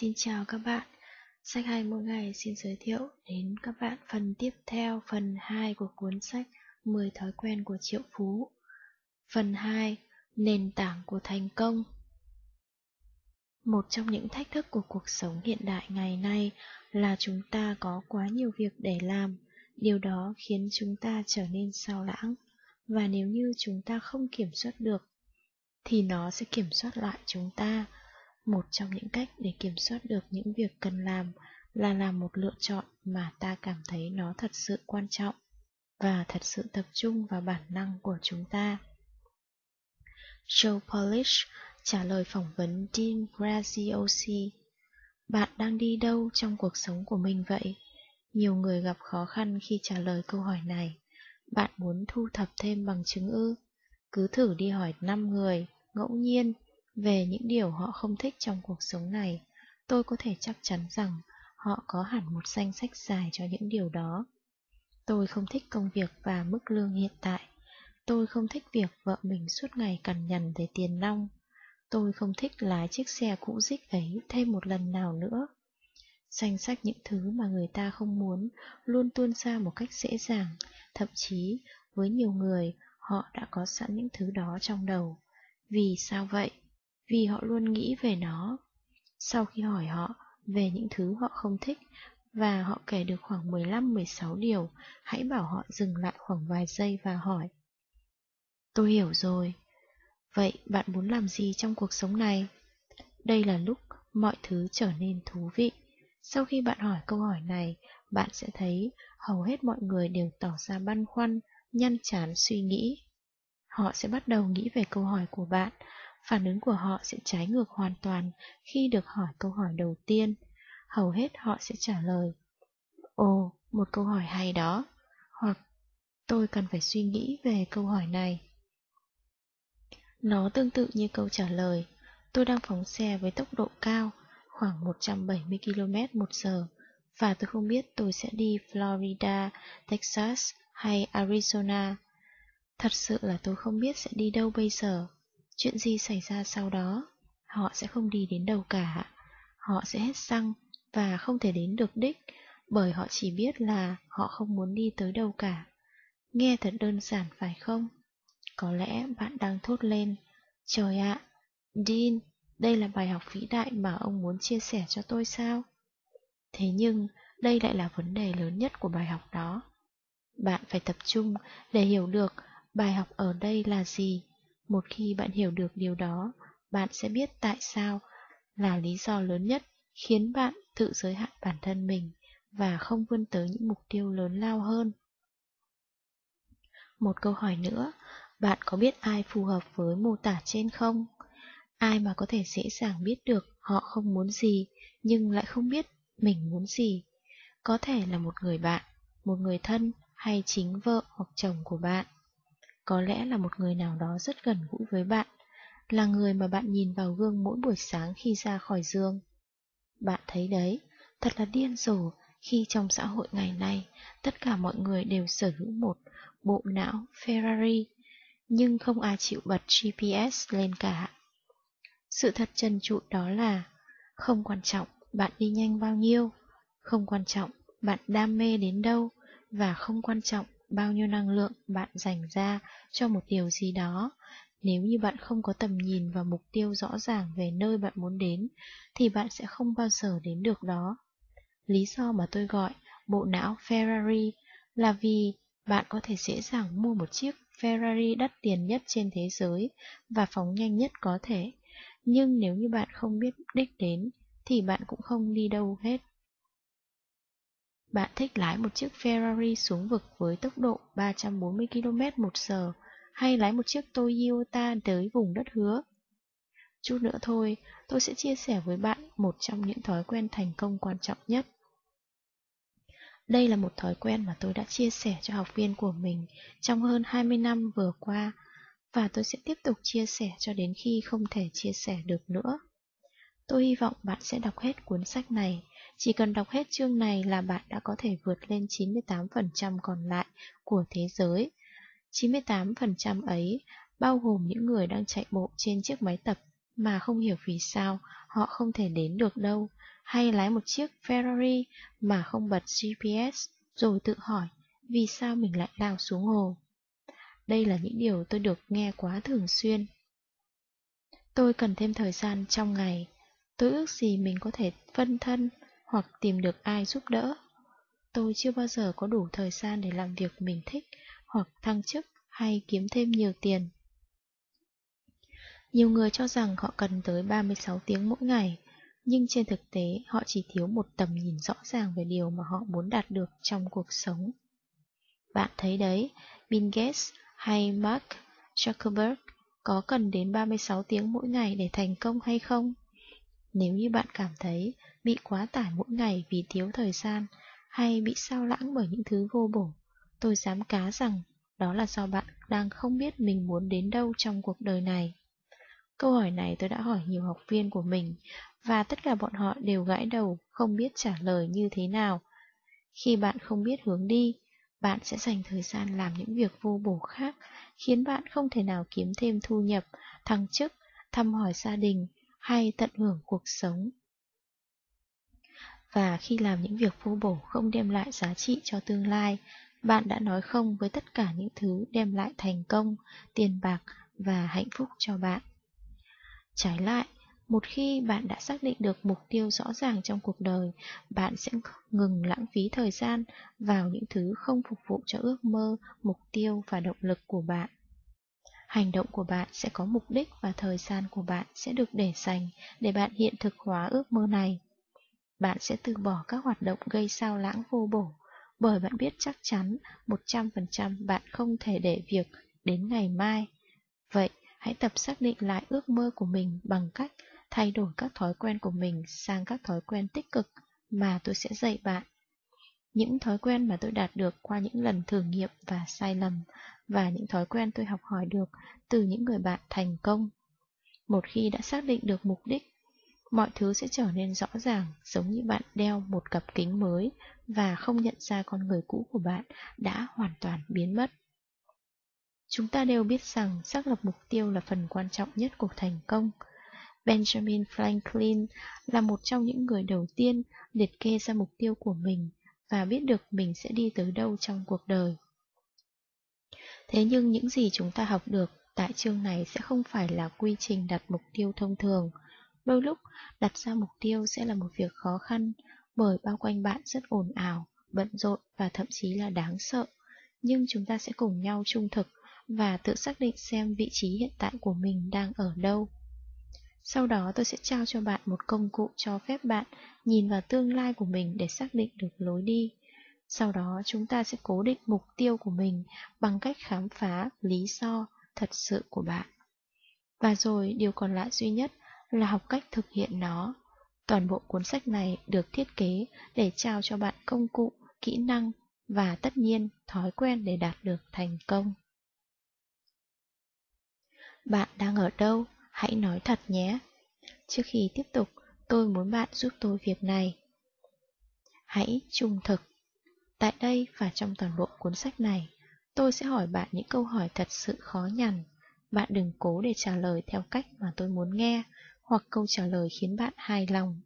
Xin chào các bạn. Sách hay mỗi ngày xin giới thiệu đến các bạn phần tiếp theo, phần 2 của cuốn sách 10 thói quen của triệu phú. Phần 2, nền tảng của thành công. Một trong những thách thức của cuộc sống hiện đại ngày nay là chúng ta có quá nhiều việc để làm. Điều đó khiến chúng ta trở nên sao lãng. Và nếu như chúng ta không kiểm soát được, thì nó sẽ kiểm soát lại chúng ta một trong những cách để kiểm soát được những việc cần làm là làm một lựa chọn mà ta cảm thấy nó thật sự quan trọng và thật sự tập trung vào bản năng của chúng ta. Joe Polish trả lời phỏng vấn Dean Graziosi Bạn đang đi đâu trong cuộc sống của mình vậy? Nhiều người gặp khó khăn khi trả lời câu hỏi này. Bạn muốn thu thập thêm bằng chứng ư? Cứ thử đi hỏi 5 người, ngẫu nhiên, về những điều họ không thích trong cuộc sống này, tôi có thể chắc chắn rằng họ có hẳn một danh sách dài cho những điều đó. Tôi không thích công việc và mức lương hiện tại. Tôi không thích việc vợ mình suốt ngày cằn nhằn về tiền nong. Tôi không thích lái chiếc xe cũ dích ấy thêm một lần nào nữa. Danh sách những thứ mà người ta không muốn luôn tuôn ra một cách dễ dàng, thậm chí với nhiều người họ đã có sẵn những thứ đó trong đầu. Vì sao vậy? Vì họ luôn nghĩ về nó. Sau khi hỏi họ về những thứ họ không thích và họ kể được khoảng 15-16 điều, hãy bảo họ dừng lại khoảng vài giây và hỏi. Tôi hiểu rồi. Vậy bạn muốn làm gì trong cuộc sống này? Đây là lúc mọi thứ trở nên thú vị. Sau khi bạn hỏi câu hỏi này, bạn sẽ thấy hầu hết mọi người đều tỏ ra băn khoăn, nhăn chán suy nghĩ. Họ sẽ bắt đầu nghĩ về câu hỏi của bạn phản ứng của họ sẽ trái ngược hoàn toàn khi được hỏi câu hỏi đầu tiên. Hầu hết họ sẽ trả lời, Ồ, một câu hỏi hay đó, hoặc tôi cần phải suy nghĩ về câu hỏi này. Nó tương tự như câu trả lời, tôi đang phóng xe với tốc độ cao, khoảng 170 km một giờ, và tôi không biết tôi sẽ đi Florida, Texas hay Arizona. Thật sự là tôi không biết sẽ đi đâu bây giờ. Chuyện gì xảy ra sau đó, họ sẽ không đi đến đâu cả. Họ sẽ hết xăng và không thể đến được đích bởi họ chỉ biết là họ không muốn đi tới đâu cả. Nghe thật đơn giản phải không? Có lẽ bạn đang thốt lên. Trời ạ, Dean, đây là bài học vĩ đại mà ông muốn chia sẻ cho tôi sao? Thế nhưng, đây lại là vấn đề lớn nhất của bài học đó. Bạn phải tập trung để hiểu được bài học ở đây là gì một khi bạn hiểu được điều đó, bạn sẽ biết tại sao là lý do lớn nhất khiến bạn tự giới hạn bản thân mình và không vươn tới những mục tiêu lớn lao hơn. Một câu hỏi nữa, bạn có biết ai phù hợp với mô tả trên không? Ai mà có thể dễ dàng biết được họ không muốn gì, nhưng lại không biết mình muốn gì? Có thể là một người bạn, một người thân hay chính vợ hoặc chồng của bạn. Có lẽ là một người nào đó rất gần gũi với bạn, là người mà bạn nhìn vào gương mỗi buổi sáng khi ra khỏi giường. Bạn thấy đấy, thật là điên rồ khi trong xã hội ngày nay tất cả mọi người đều sở hữu một bộ não Ferrari, nhưng không ai chịu bật GPS lên cả. Sự thật trần trụi đó là không quan trọng bạn đi nhanh bao nhiêu, không quan trọng bạn đam mê đến đâu, và không quan trọng bao nhiêu năng lượng bạn dành ra cho một điều gì đó. Nếu như bạn không có tầm nhìn và mục tiêu rõ ràng về nơi bạn muốn đến, thì bạn sẽ không bao giờ đến được đó. Lý do mà tôi gọi bộ não Ferrari là vì bạn có thể dễ dàng mua một chiếc Ferrari đắt tiền nhất trên thế giới và phóng nhanh nhất có thể. Nhưng nếu như bạn không biết đích đến, thì bạn cũng không đi đâu hết. Bạn thích lái một chiếc Ferrari xuống vực với tốc độ 340 km một giờ hay lái một chiếc Toyota tới vùng đất hứa? Chút nữa thôi, tôi sẽ chia sẻ với bạn một trong những thói quen thành công quan trọng nhất. Đây là một thói quen mà tôi đã chia sẻ cho học viên của mình trong hơn 20 năm vừa qua, và tôi sẽ tiếp tục chia sẻ cho đến khi không thể chia sẻ được nữa. Tôi hy vọng bạn sẽ đọc hết cuốn sách này chỉ cần đọc hết chương này là bạn đã có thể vượt lên 98% còn lại của thế giới. 98% ấy bao gồm những người đang chạy bộ trên chiếc máy tập mà không hiểu vì sao họ không thể đến được đâu, hay lái một chiếc Ferrari mà không bật GPS, rồi tự hỏi vì sao mình lại lao xuống hồ. Đây là những điều tôi được nghe quá thường xuyên. Tôi cần thêm thời gian trong ngày. Tôi ước gì mình có thể phân thân hoặc tìm được ai giúp đỡ. Tôi chưa bao giờ có đủ thời gian để làm việc mình thích hoặc thăng chức hay kiếm thêm nhiều tiền. Nhiều người cho rằng họ cần tới 36 tiếng mỗi ngày, nhưng trên thực tế họ chỉ thiếu một tầm nhìn rõ ràng về điều mà họ muốn đạt được trong cuộc sống. Bạn thấy đấy, Bill Gates hay Mark Zuckerberg có cần đến 36 tiếng mỗi ngày để thành công hay không? Nếu như bạn cảm thấy bị quá tải mỗi ngày vì thiếu thời gian hay bị sao lãng bởi những thứ vô bổ, tôi dám cá rằng đó là do bạn đang không biết mình muốn đến đâu trong cuộc đời này. Câu hỏi này tôi đã hỏi nhiều học viên của mình, và tất cả bọn họ đều gãi đầu, không biết trả lời như thế nào. Khi bạn không biết hướng đi, bạn sẽ dành thời gian làm những việc vô bổ khác, khiến bạn không thể nào kiếm thêm thu nhập, thăng chức, thăm hỏi gia đình hay tận hưởng cuộc sống. Và khi làm những việc vô bổ không đem lại giá trị cho tương lai, bạn đã nói không với tất cả những thứ đem lại thành công, tiền bạc và hạnh phúc cho bạn. Trái lại, một khi bạn đã xác định được mục tiêu rõ ràng trong cuộc đời, bạn sẽ ngừng lãng phí thời gian vào những thứ không phục vụ cho ước mơ, mục tiêu và động lực của bạn. Hành động của bạn sẽ có mục đích và thời gian của bạn sẽ được để dành để bạn hiện thực hóa ước mơ này. Bạn sẽ từ bỏ các hoạt động gây sao lãng vô bổ, bởi bạn biết chắc chắn 100% bạn không thể để việc đến ngày mai. Vậy, hãy tập xác định lại ước mơ của mình bằng cách thay đổi các thói quen của mình sang các thói quen tích cực mà tôi sẽ dạy bạn. Những thói quen mà tôi đạt được qua những lần thử nghiệm và sai lầm và những thói quen tôi học hỏi được từ những người bạn thành công. Một khi đã xác định được mục đích, mọi thứ sẽ trở nên rõ ràng, giống như bạn đeo một cặp kính mới và không nhận ra con người cũ của bạn đã hoàn toàn biến mất. Chúng ta đều biết rằng xác lập mục tiêu là phần quan trọng nhất của thành công. Benjamin Franklin là một trong những người đầu tiên liệt kê ra mục tiêu của mình và biết được mình sẽ đi tới đâu trong cuộc đời. Thế nhưng những gì chúng ta học được tại chương này sẽ không phải là quy trình đặt mục tiêu thông thường. Đôi lúc, đặt ra mục tiêu sẽ là một việc khó khăn bởi bao quanh bạn rất ồn ào, bận rộn và thậm chí là đáng sợ. Nhưng chúng ta sẽ cùng nhau trung thực và tự xác định xem vị trí hiện tại của mình đang ở đâu. Sau đó tôi sẽ trao cho bạn một công cụ cho phép bạn nhìn vào tương lai của mình để xác định được lối đi. Sau đó chúng ta sẽ cố định mục tiêu của mình bằng cách khám phá lý do thật sự của bạn. Và rồi điều còn lại duy nhất là học cách thực hiện nó. Toàn bộ cuốn sách này được thiết kế để trao cho bạn công cụ, kỹ năng và tất nhiên thói quen để đạt được thành công. Bạn đang ở đâu? Hãy nói thật nhé. Trước khi tiếp tục, tôi muốn bạn giúp tôi việc này. Hãy trung thực. Tại đây và trong toàn bộ cuốn sách này, tôi sẽ hỏi bạn những câu hỏi thật sự khó nhằn. Bạn đừng cố để trả lời theo cách mà tôi muốn nghe, hoặc câu trả lời khiến bạn hài lòng.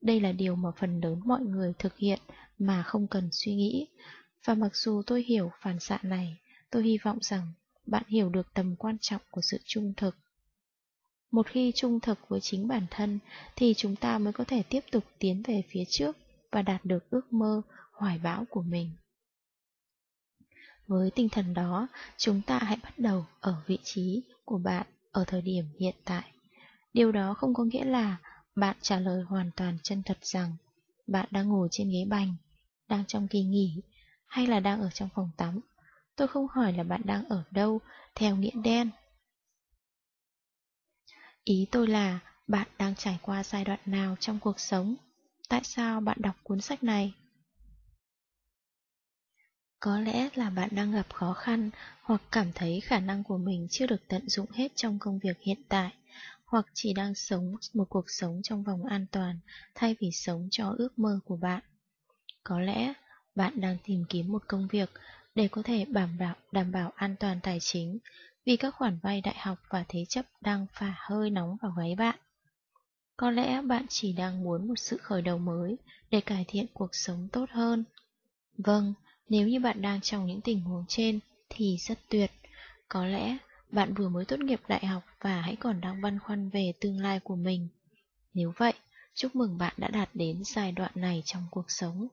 Đây là điều mà phần lớn mọi người thực hiện mà không cần suy nghĩ. Và mặc dù tôi hiểu phản xạ này, tôi hy vọng rằng bạn hiểu được tầm quan trọng của sự trung thực. Một khi trung thực với chính bản thân thì chúng ta mới có thể tiếp tục tiến về phía trước và đạt được ước mơ, hoài bão của mình. Với tinh thần đó, chúng ta hãy bắt đầu ở vị trí của bạn ở thời điểm hiện tại. Điều đó không có nghĩa là bạn trả lời hoàn toàn chân thật rằng bạn đang ngồi trên ghế bành, đang trong kỳ nghỉ hay là đang ở trong phòng tắm. Tôi không hỏi là bạn đang ở đâu theo nghĩa đen Ý tôi là bạn đang trải qua giai đoạn nào trong cuộc sống? Tại sao bạn đọc cuốn sách này? Có lẽ là bạn đang gặp khó khăn hoặc cảm thấy khả năng của mình chưa được tận dụng hết trong công việc hiện tại, hoặc chỉ đang sống một cuộc sống trong vòng an toàn thay vì sống cho ước mơ của bạn. Có lẽ bạn đang tìm kiếm một công việc để có thể đảm bảo, đảm bảo an toàn tài chính, vì các khoản vay đại học và thế chấp đang phả hơi nóng vào gáy bạn. Có lẽ bạn chỉ đang muốn một sự khởi đầu mới để cải thiện cuộc sống tốt hơn. Vâng, nếu như bạn đang trong những tình huống trên thì rất tuyệt. Có lẽ bạn vừa mới tốt nghiệp đại học và hãy còn đang băn khoăn về tương lai của mình. Nếu vậy, chúc mừng bạn đã đạt đến giai đoạn này trong cuộc sống.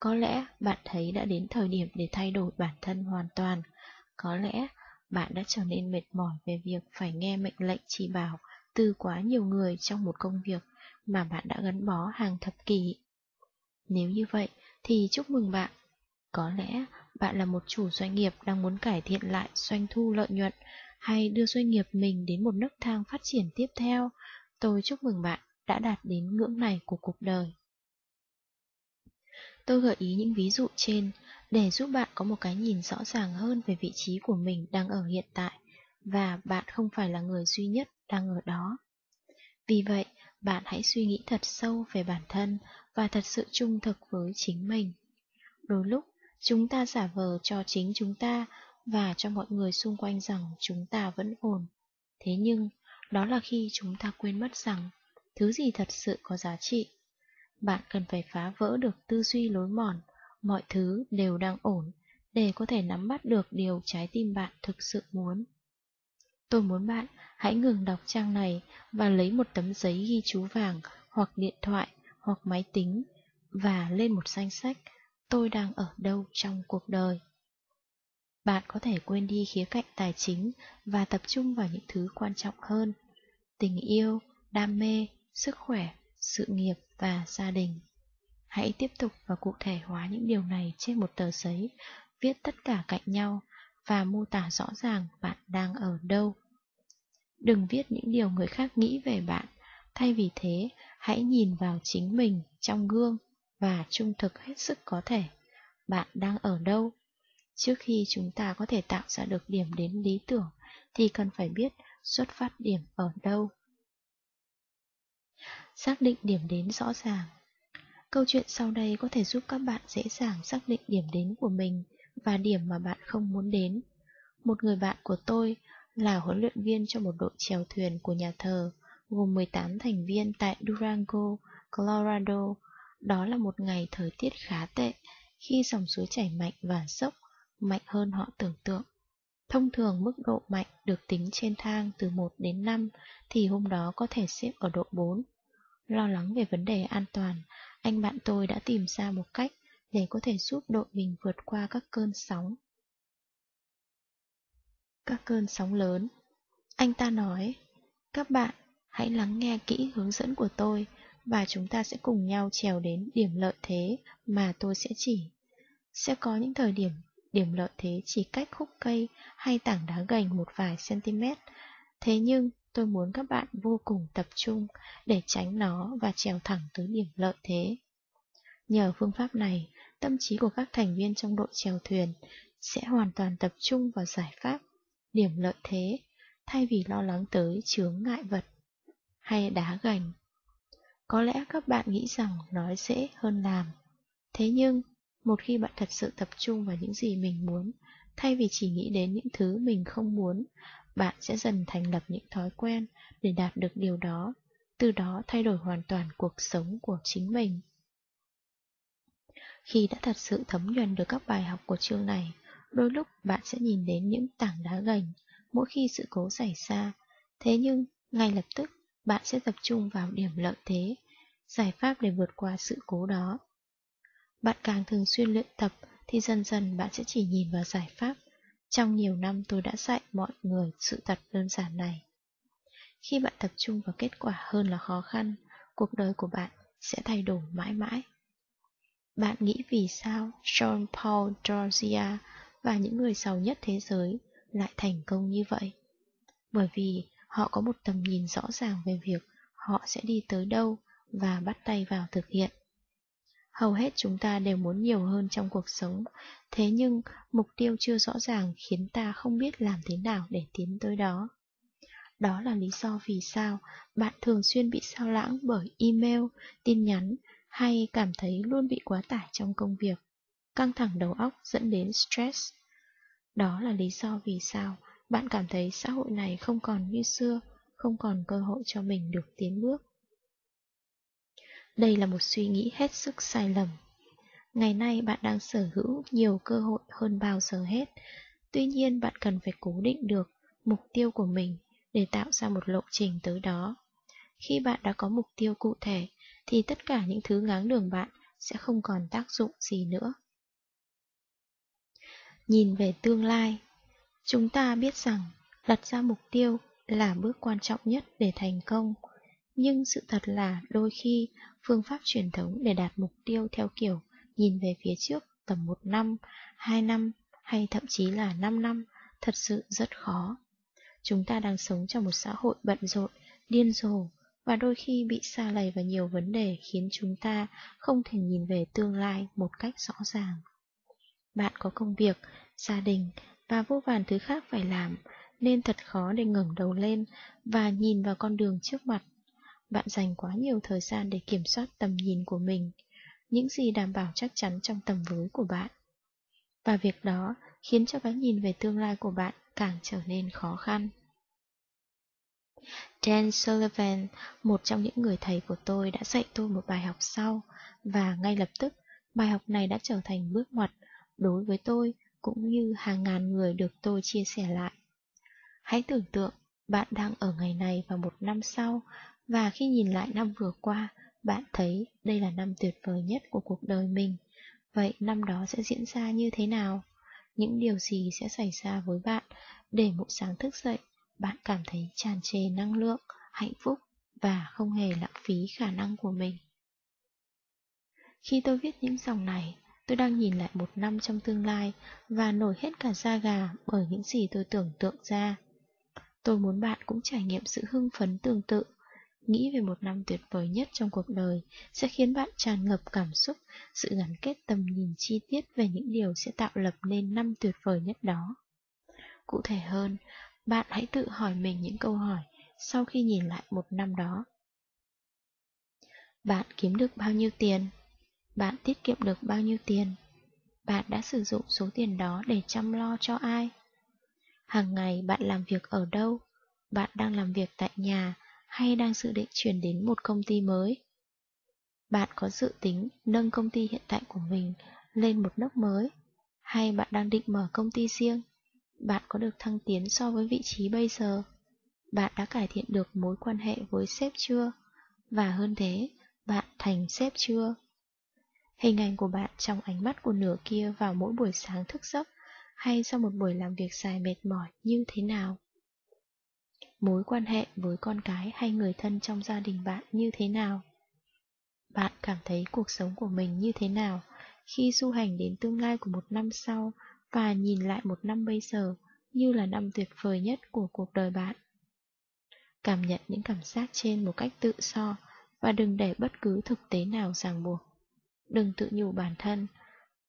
Có lẽ bạn thấy đã đến thời điểm để thay đổi bản thân hoàn toàn. Có lẽ bạn đã trở nên mệt mỏi về việc phải nghe mệnh lệnh chỉ bảo từ quá nhiều người trong một công việc mà bạn đã gắn bó hàng thập kỷ. Nếu như vậy thì chúc mừng bạn. Có lẽ bạn là một chủ doanh nghiệp đang muốn cải thiện lại doanh thu lợi nhuận hay đưa doanh nghiệp mình đến một nấc thang phát triển tiếp theo. Tôi chúc mừng bạn đã đạt đến ngưỡng này của cuộc đời. Tôi gợi ý những ví dụ trên để giúp bạn có một cái nhìn rõ ràng hơn về vị trí của mình đang ở hiện tại và bạn không phải là người duy nhất đang ở đó. Vì vậy, bạn hãy suy nghĩ thật sâu về bản thân và thật sự trung thực với chính mình. Đôi lúc, chúng ta giả vờ cho chính chúng ta và cho mọi người xung quanh rằng chúng ta vẫn ổn. Thế nhưng, đó là khi chúng ta quên mất rằng thứ gì thật sự có giá trị. Bạn cần phải phá vỡ được tư duy lối mòn, mọi thứ đều đang ổn, để có thể nắm bắt được điều trái tim bạn thực sự muốn. Tôi muốn bạn hãy ngừng đọc trang này và lấy một tấm giấy ghi chú vàng hoặc điện thoại hoặc máy tính và lên một danh sách tôi đang ở đâu trong cuộc đời. Bạn có thể quên đi khía cạnh tài chính và tập trung vào những thứ quan trọng hơn. Tình yêu, đam mê, sức khỏe, sự nghiệp và gia đình. Hãy tiếp tục và cụ thể hóa những điều này trên một tờ giấy, viết tất cả cạnh nhau và mô tả rõ ràng bạn đang ở đâu. Đừng viết những điều người khác nghĩ về bạn, thay vì thế, hãy nhìn vào chính mình trong gương và trung thực hết sức có thể. Bạn đang ở đâu? Trước khi chúng ta có thể tạo ra được điểm đến lý tưởng, thì cần phải biết xuất phát điểm ở đâu. Xác định điểm đến rõ ràng Câu chuyện sau đây có thể giúp các bạn dễ dàng xác định điểm đến của mình và điểm mà bạn không muốn đến. Một người bạn của tôi là huấn luyện viên cho một đội chèo thuyền của nhà thờ, gồm 18 thành viên tại Durango, Colorado. Đó là một ngày thời tiết khá tệ, khi dòng suối chảy mạnh và dốc, mạnh hơn họ tưởng tượng. Thông thường mức độ mạnh được tính trên thang từ 1 đến 5 thì hôm đó có thể xếp ở độ 4. Lo lắng về vấn đề an toàn, anh bạn tôi đã tìm ra một cách để có thể giúp đội mình vượt qua các cơn sóng. Các cơn sóng lớn. Anh ta nói, các bạn hãy lắng nghe kỹ hướng dẫn của tôi và chúng ta sẽ cùng nhau trèo đến điểm lợi thế mà tôi sẽ chỉ. Sẽ có những thời điểm điểm lợi thế chỉ cách khúc cây hay tảng đá gành một vài cm. Thế nhưng tôi muốn các bạn vô cùng tập trung để tránh nó và trèo thẳng tới điểm lợi thế. Nhờ phương pháp này, tâm trí của các thành viên trong đội trèo thuyền sẽ hoàn toàn tập trung vào giải pháp, điểm lợi thế, thay vì lo lắng tới chướng ngại vật hay đá gành. Có lẽ các bạn nghĩ rằng nói dễ hơn làm. Thế nhưng, một khi bạn thật sự tập trung vào những gì mình muốn, thay vì chỉ nghĩ đến những thứ mình không muốn, bạn sẽ dần thành lập những thói quen để đạt được điều đó, từ đó thay đổi hoàn toàn cuộc sống của chính mình. Khi đã thật sự thấm nhuần được các bài học của chương này, đôi lúc bạn sẽ nhìn đến những tảng đá gành mỗi khi sự cố xảy ra. Thế nhưng, ngay lập tức, bạn sẽ tập trung vào điểm lợi thế, giải pháp để vượt qua sự cố đó. Bạn càng thường xuyên luyện tập thì dần dần bạn sẽ chỉ nhìn vào giải pháp. Trong nhiều năm tôi đã dạy mọi người sự thật đơn giản này. Khi bạn tập trung vào kết quả hơn là khó khăn, cuộc đời của bạn sẽ thay đổi mãi mãi. Bạn nghĩ vì sao John Paul Georgia và những người giàu nhất thế giới lại thành công như vậy? Bởi vì họ có một tầm nhìn rõ ràng về việc họ sẽ đi tới đâu và bắt tay vào thực hiện. Hầu hết chúng ta đều muốn nhiều hơn trong cuộc sống, thế nhưng mục tiêu chưa rõ ràng khiến ta không biết làm thế nào để tiến tới đó. Đó là lý do vì sao bạn thường xuyên bị sao lãng bởi email, tin nhắn hay cảm thấy luôn bị quá tải trong công việc. Căng thẳng đầu óc dẫn đến stress. Đó là lý do vì sao bạn cảm thấy xã hội này không còn như xưa, không còn cơ hội cho mình được tiến bước. Đây là một suy nghĩ hết sức sai lầm. Ngày nay bạn đang sở hữu nhiều cơ hội hơn bao giờ hết, tuy nhiên bạn cần phải cố định được mục tiêu của mình để tạo ra một lộ trình tới đó. Khi bạn đã có mục tiêu cụ thể, thì tất cả những thứ ngáng đường bạn sẽ không còn tác dụng gì nữa. Nhìn về tương lai, chúng ta biết rằng đặt ra mục tiêu là bước quan trọng nhất để thành công. Nhưng sự thật là đôi khi phương pháp truyền thống để đạt mục tiêu theo kiểu nhìn về phía trước tầm một năm, hai năm hay thậm chí là 5 năm thật sự rất khó. Chúng ta đang sống trong một xã hội bận rộn, điên rồ và đôi khi bị xa lầy vào nhiều vấn đề khiến chúng ta không thể nhìn về tương lai một cách rõ ràng. Bạn có công việc, gia đình và vô vàn thứ khác phải làm, nên thật khó để ngẩng đầu lên và nhìn vào con đường trước mặt. Bạn dành quá nhiều thời gian để kiểm soát tầm nhìn của mình, những gì đảm bảo chắc chắn trong tầm với của bạn. Và việc đó khiến cho cái nhìn về tương lai của bạn càng trở nên khó khăn. Dan Sullivan, một trong những người thầy của tôi đã dạy tôi một bài học sau, và ngay lập tức, bài học này đã trở thành bước ngoặt đối với tôi cũng như hàng ngàn người được tôi chia sẻ lại. Hãy tưởng tượng bạn đang ở ngày này và một năm sau, và khi nhìn lại năm vừa qua, bạn thấy đây là năm tuyệt vời nhất của cuộc đời mình. Vậy năm đó sẽ diễn ra như thế nào? Những điều gì sẽ xảy ra với bạn để mỗi sáng thức dậy bạn cảm thấy tràn trề năng lượng, hạnh phúc và không hề lãng phí khả năng của mình. Khi tôi viết những dòng này, tôi đang nhìn lại một năm trong tương lai và nổi hết cả da gà bởi những gì tôi tưởng tượng ra. Tôi muốn bạn cũng trải nghiệm sự hưng phấn tương tự. Nghĩ về một năm tuyệt vời nhất trong cuộc đời sẽ khiến bạn tràn ngập cảm xúc, sự gắn kết tầm nhìn chi tiết về những điều sẽ tạo lập nên năm tuyệt vời nhất đó. Cụ thể hơn, bạn hãy tự hỏi mình những câu hỏi sau khi nhìn lại một năm đó. Bạn kiếm được bao nhiêu tiền? Bạn tiết kiệm được bao nhiêu tiền? Bạn đã sử dụng số tiền đó để chăm lo cho ai? Hàng ngày bạn làm việc ở đâu? Bạn đang làm việc tại nhà hay đang dự định chuyển đến một công ty mới? Bạn có dự tính nâng công ty hiện tại của mình lên một nấc mới? Hay bạn đang định mở công ty riêng? Bạn có được thăng tiến so với vị trí bây giờ? Bạn đã cải thiện được mối quan hệ với sếp chưa? Và hơn thế, bạn thành sếp chưa? Hình ảnh của bạn trong ánh mắt của nửa kia vào mỗi buổi sáng thức giấc, hay sau một buổi làm việc dài mệt mỏi như thế nào? Mối quan hệ với con cái hay người thân trong gia đình bạn như thế nào? Bạn cảm thấy cuộc sống của mình như thế nào khi du hành đến tương lai của một năm sau và nhìn lại một năm bây giờ như là năm tuyệt vời nhất của cuộc đời bạn. Cảm nhận những cảm giác trên một cách tự so và đừng để bất cứ thực tế nào ràng buộc. Đừng tự nhủ bản thân,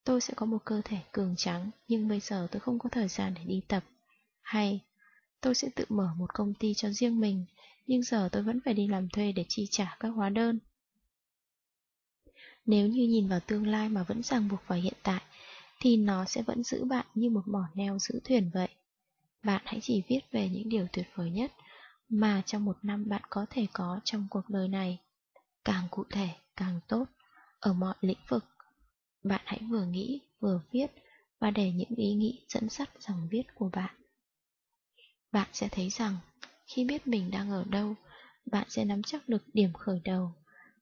tôi sẽ có một cơ thể cường trắng nhưng bây giờ tôi không có thời gian để đi tập. Hay, tôi sẽ tự mở một công ty cho riêng mình nhưng giờ tôi vẫn phải đi làm thuê để chi trả các hóa đơn. Nếu như nhìn vào tương lai mà vẫn ràng buộc vào hiện tại, thì nó sẽ vẫn giữ bạn như một mỏ neo giữ thuyền vậy. Bạn hãy chỉ viết về những điều tuyệt vời nhất mà trong một năm bạn có thể có trong cuộc đời này. Càng cụ thể, càng tốt, ở mọi lĩnh vực. Bạn hãy vừa nghĩ, vừa viết và để những ý nghĩ dẫn dắt dòng viết của bạn. Bạn sẽ thấy rằng, khi biết mình đang ở đâu, bạn sẽ nắm chắc được điểm khởi đầu.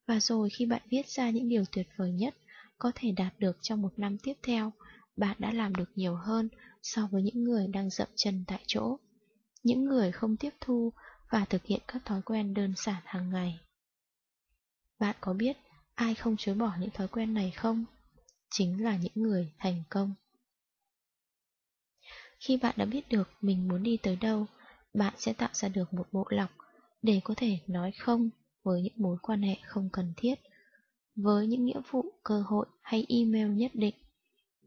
Và rồi khi bạn viết ra những điều tuyệt vời nhất có thể đạt được trong một năm tiếp theo, bạn đã làm được nhiều hơn so với những người đang dậm chân tại chỗ. Những người không tiếp thu và thực hiện các thói quen đơn giản hàng ngày. Bạn có biết ai không chối bỏ những thói quen này không? Chính là những người thành công. Khi bạn đã biết được mình muốn đi tới đâu, bạn sẽ tạo ra được một bộ lọc để có thể nói không với những mối quan hệ không cần thiết, với những nghĩa vụ, cơ hội hay email nhất định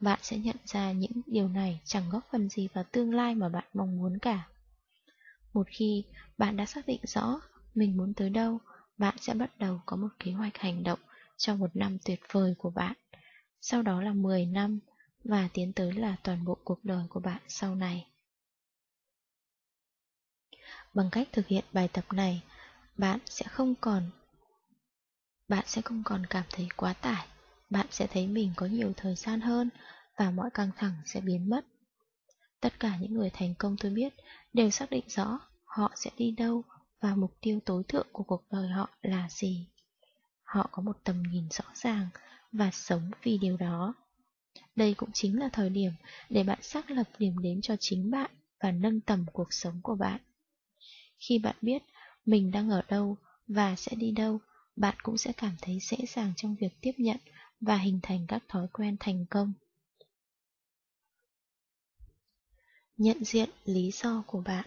bạn sẽ nhận ra những điều này chẳng góp phần gì vào tương lai mà bạn mong muốn cả. Một khi bạn đã xác định rõ mình muốn tới đâu, bạn sẽ bắt đầu có một kế hoạch hành động cho một năm tuyệt vời của bạn. Sau đó là 10 năm và tiến tới là toàn bộ cuộc đời của bạn sau này. Bằng cách thực hiện bài tập này, bạn sẽ không còn bạn sẽ không còn cảm thấy quá tải, bạn sẽ thấy mình có nhiều thời gian hơn và mọi căng thẳng sẽ biến mất. Tất cả những người thành công tôi biết đều xác định rõ họ sẽ đi đâu và mục tiêu tối thượng của cuộc đời họ là gì. Họ có một tầm nhìn rõ ràng và sống vì điều đó. Đây cũng chính là thời điểm để bạn xác lập điểm đến cho chính bạn và nâng tầm cuộc sống của bạn. Khi bạn biết mình đang ở đâu và sẽ đi đâu, bạn cũng sẽ cảm thấy dễ dàng trong việc tiếp nhận và hình thành các thói quen thành công. Nhận diện lý do của bạn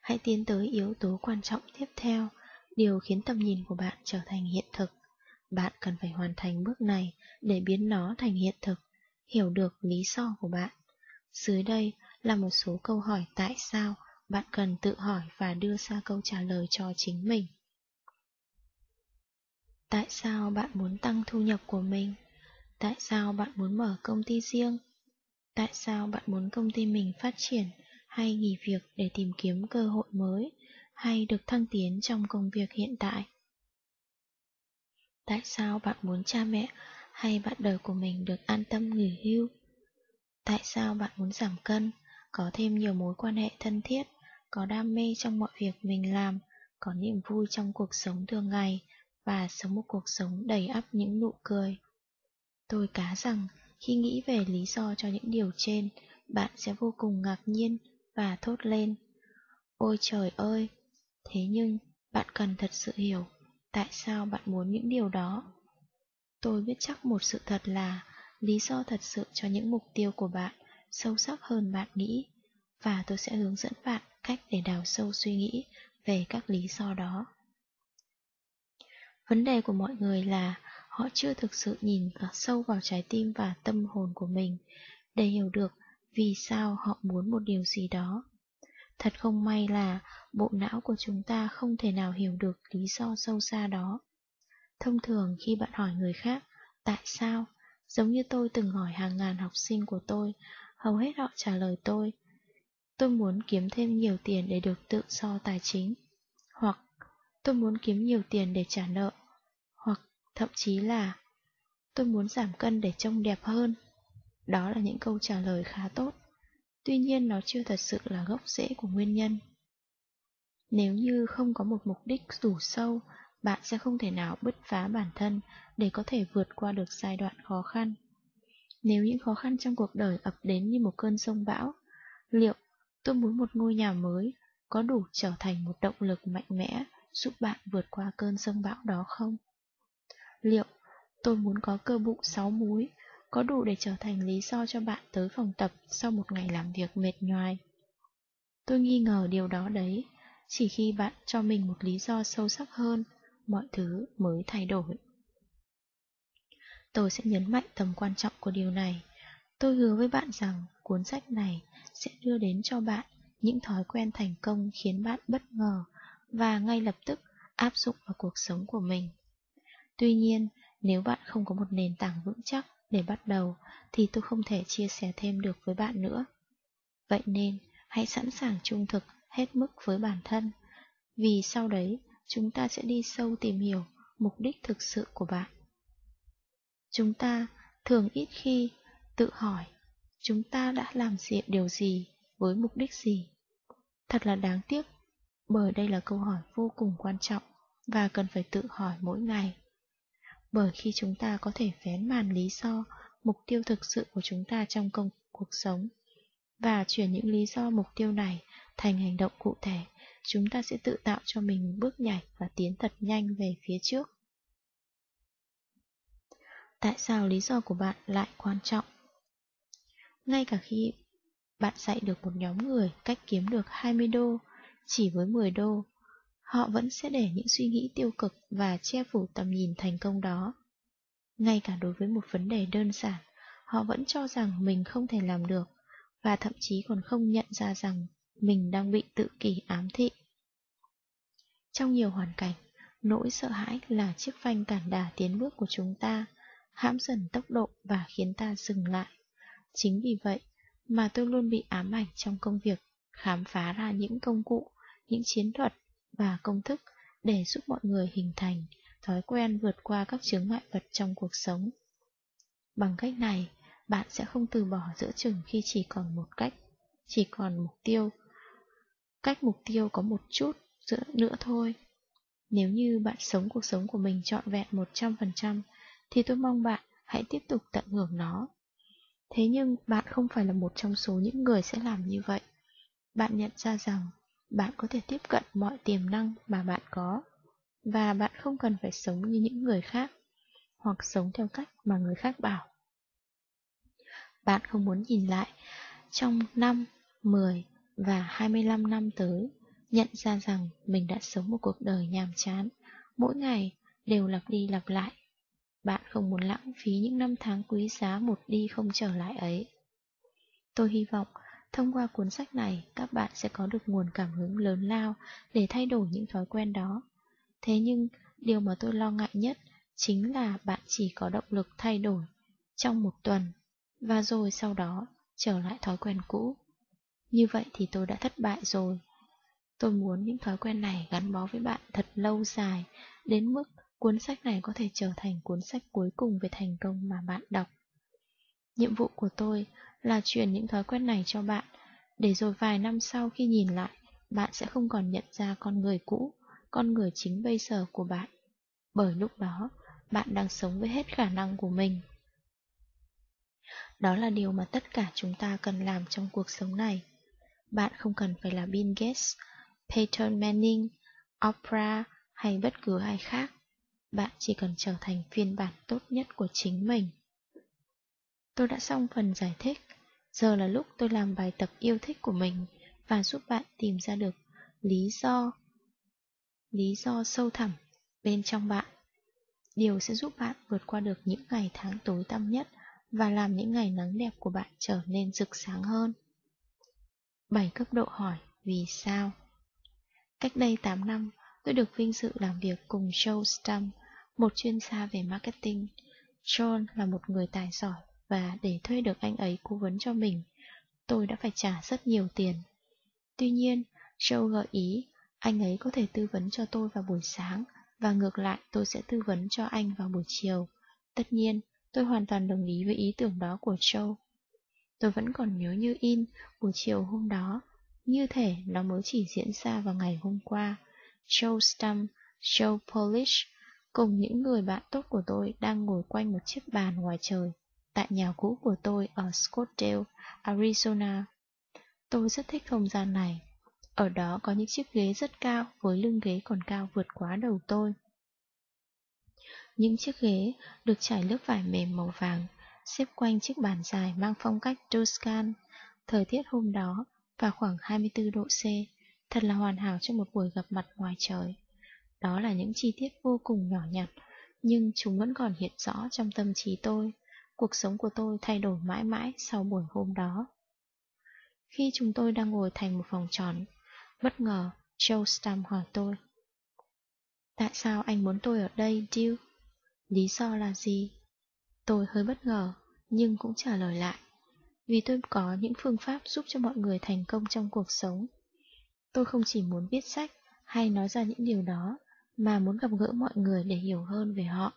Hãy tiến tới yếu tố quan trọng tiếp theo, điều khiến tầm nhìn của bạn trở thành hiện thực. Bạn cần phải hoàn thành bước này để biến nó thành hiện thực, hiểu được lý do của bạn. Dưới đây là một số câu hỏi tại sao bạn cần tự hỏi và đưa ra câu trả lời cho chính mình. Tại sao bạn muốn tăng thu nhập của mình? Tại sao bạn muốn mở công ty riêng? Tại sao bạn muốn công ty mình phát triển hay nghỉ việc để tìm kiếm cơ hội mới hay được thăng tiến trong công việc hiện tại? Tại sao bạn muốn cha mẹ hay bạn đời của mình được an tâm nghỉ hưu? Tại sao bạn muốn giảm cân, có thêm nhiều mối quan hệ thân thiết, có đam mê trong mọi việc mình làm, có niềm vui trong cuộc sống thường ngày và sống một cuộc sống đầy ắp những nụ cười? Tôi cá rằng khi nghĩ về lý do cho những điều trên, bạn sẽ vô cùng ngạc nhiên và thốt lên. Ôi trời ơi! Thế nhưng, bạn cần thật sự hiểu tại sao bạn muốn những điều đó. Tôi biết chắc một sự thật là lý do thật sự cho những mục tiêu của bạn sâu sắc hơn bạn nghĩ, và tôi sẽ hướng dẫn bạn cách để đào sâu suy nghĩ về các lý do đó. Vấn đề của mọi người là họ chưa thực sự nhìn sâu vào trái tim và tâm hồn của mình để hiểu được vì sao họ muốn một điều gì đó. Thật không may là bộ não của chúng ta không thể nào hiểu được lý do sâu xa đó. Thông thường khi bạn hỏi người khác, tại sao, giống như tôi từng hỏi hàng ngàn học sinh của tôi, hầu hết họ trả lời tôi, tôi muốn kiếm thêm nhiều tiền để được tự do tài chính, hoặc tôi muốn kiếm nhiều tiền để trả nợ, hoặc thậm chí là tôi muốn giảm cân để trông đẹp hơn. Đó là những câu trả lời khá tốt, tuy nhiên nó chưa thật sự là gốc rễ của nguyên nhân. Nếu như không có một mục đích đủ sâu, bạn sẽ không thể nào bứt phá bản thân để có thể vượt qua được giai đoạn khó khăn. Nếu những khó khăn trong cuộc đời ập đến như một cơn sông bão, liệu tôi muốn một ngôi nhà mới có đủ trở thành một động lực mạnh mẽ giúp bạn vượt qua cơn sông bão đó không? Liệu tôi muốn có cơ bụng sáu múi có đủ để trở thành lý do cho bạn tới phòng tập sau một ngày làm việc mệt nhoài? Tôi nghi ngờ điều đó đấy, chỉ khi bạn cho mình một lý do sâu sắc hơn, mọi thứ mới thay đổi. Tôi sẽ nhấn mạnh tầm quan trọng của điều này. Tôi hứa với bạn rằng cuốn sách này sẽ đưa đến cho bạn những thói quen thành công khiến bạn bất ngờ và ngay lập tức áp dụng vào cuộc sống của mình. Tuy nhiên, nếu bạn không có một nền tảng vững chắc để bắt đầu thì tôi không thể chia sẻ thêm được với bạn nữa. Vậy nên, hãy sẵn sàng trung thực hết mức với bản thân, vì sau đấy chúng ta sẽ đi sâu tìm hiểu mục đích thực sự của bạn. Chúng ta thường ít khi tự hỏi chúng ta đã làm gì, điều gì với mục đích gì. Thật là đáng tiếc, bởi đây là câu hỏi vô cùng quan trọng và cần phải tự hỏi mỗi ngày. Bởi khi chúng ta có thể vén màn lý do, mục tiêu thực sự của chúng ta trong công cuộc sống và chuyển những lý do mục tiêu này thành hành động cụ thể, chúng ta sẽ tự tạo cho mình bước nhảy và tiến thật nhanh về phía trước. Tại sao lý do của bạn lại quan trọng? Ngay cả khi bạn dạy được một nhóm người cách kiếm được 20 đô chỉ với 10 đô, họ vẫn sẽ để những suy nghĩ tiêu cực và che phủ tầm nhìn thành công đó. Ngay cả đối với một vấn đề đơn giản, họ vẫn cho rằng mình không thể làm được và thậm chí còn không nhận ra rằng mình đang bị tự kỷ ám thị. Trong nhiều hoàn cảnh, nỗi sợ hãi là chiếc phanh cản đà tiến bước của chúng ta, hãm dần tốc độ và khiến ta dừng lại. Chính vì vậy mà tôi luôn bị ám ảnh trong công việc, khám phá ra những công cụ, những chiến thuật và công thức để giúp mọi người hình thành thói quen vượt qua các chướng ngại vật trong cuộc sống. Bằng cách này, bạn sẽ không từ bỏ giữa chừng khi chỉ còn một cách, chỉ còn mục tiêu. Cách mục tiêu có một chút giữa nữa thôi. Nếu như bạn sống cuộc sống của mình trọn vẹn 100%, thì tôi mong bạn hãy tiếp tục tận hưởng nó. Thế nhưng bạn không phải là một trong số những người sẽ làm như vậy. Bạn nhận ra rằng bạn có thể tiếp cận mọi tiềm năng mà bạn có, và bạn không cần phải sống như những người khác, hoặc sống theo cách mà người khác bảo. Bạn không muốn nhìn lại trong 5, 10 và 25 năm tới, nhận ra rằng mình đã sống một cuộc đời nhàm chán, mỗi ngày đều lặp đi lặp lại. Bạn không muốn lãng phí những năm tháng quý giá một đi không trở lại ấy. Tôi hy vọng thông qua cuốn sách này các bạn sẽ có được nguồn cảm hứng lớn lao để thay đổi những thói quen đó. Thế nhưng, điều mà tôi lo ngại nhất chính là bạn chỉ có động lực thay đổi trong một tuần và rồi sau đó trở lại thói quen cũ. Như vậy thì tôi đã thất bại rồi. Tôi muốn những thói quen này gắn bó với bạn thật lâu dài, đến mức cuốn sách này có thể trở thành cuốn sách cuối cùng về thành công mà bạn đọc. Nhiệm vụ của tôi là truyền những thói quen này cho bạn, để rồi vài năm sau khi nhìn lại, bạn sẽ không còn nhận ra con người cũ, con người chính bây giờ của bạn. Bởi lúc đó, bạn đang sống với hết khả năng của mình. Đó là điều mà tất cả chúng ta cần làm trong cuộc sống này. Bạn không cần phải là Bill Gates, Peyton Manning, Oprah hay bất cứ ai khác. Bạn chỉ cần trở thành phiên bản tốt nhất của chính mình. Tôi đã xong phần giải thích. Giờ là lúc tôi làm bài tập yêu thích của mình và giúp bạn tìm ra được lý do, lý do sâu thẳm bên trong bạn. Điều sẽ giúp bạn vượt qua được những ngày tháng tối tăm nhất và làm những ngày nắng đẹp của bạn trở nên rực sáng hơn. 7 cấp độ hỏi vì sao Cách đây 8 năm, tôi được vinh dự làm việc cùng Joe Stump, một chuyên gia về marketing. John là một người tài giỏi và để thuê được anh ấy cố vấn cho mình, tôi đã phải trả rất nhiều tiền. Tuy nhiên, Joe gợi ý anh ấy có thể tư vấn cho tôi vào buổi sáng và ngược lại tôi sẽ tư vấn cho anh vào buổi chiều. Tất nhiên, tôi hoàn toàn đồng ý với ý tưởng đó của Joe. Tôi vẫn còn nhớ như in buổi chiều hôm đó, như thể nó mới chỉ diễn ra vào ngày hôm qua. Joe Stump, Joe Polish cùng những người bạn tốt của tôi đang ngồi quanh một chiếc bàn ngoài trời tại nhà cũ của tôi ở Scottsdale, Arizona. Tôi rất thích không gian này. Ở đó có những chiếc ghế rất cao với lưng ghế còn cao vượt quá đầu tôi. Những chiếc ghế được trải lớp vải mềm màu vàng, xếp quanh chiếc bàn dài mang phong cách Tuscan. Thời tiết hôm đó vào khoảng 24 độ C, thật là hoàn hảo cho một buổi gặp mặt ngoài trời. Đó là những chi tiết vô cùng nhỏ nhặt, nhưng chúng vẫn còn hiện rõ trong tâm trí tôi. Cuộc sống của tôi thay đổi mãi mãi sau buổi hôm đó. Khi chúng tôi đang ngồi thành một vòng tròn, bất ngờ Joe Stam hỏi tôi. Tại sao anh muốn tôi ở đây, Jill? Lý do là gì? Tôi hơi bất ngờ, nhưng cũng trả lời lại. Vì tôi có những phương pháp giúp cho mọi người thành công trong cuộc sống. Tôi không chỉ muốn viết sách hay nói ra những điều đó, mà muốn gặp gỡ mọi người để hiểu hơn về họ.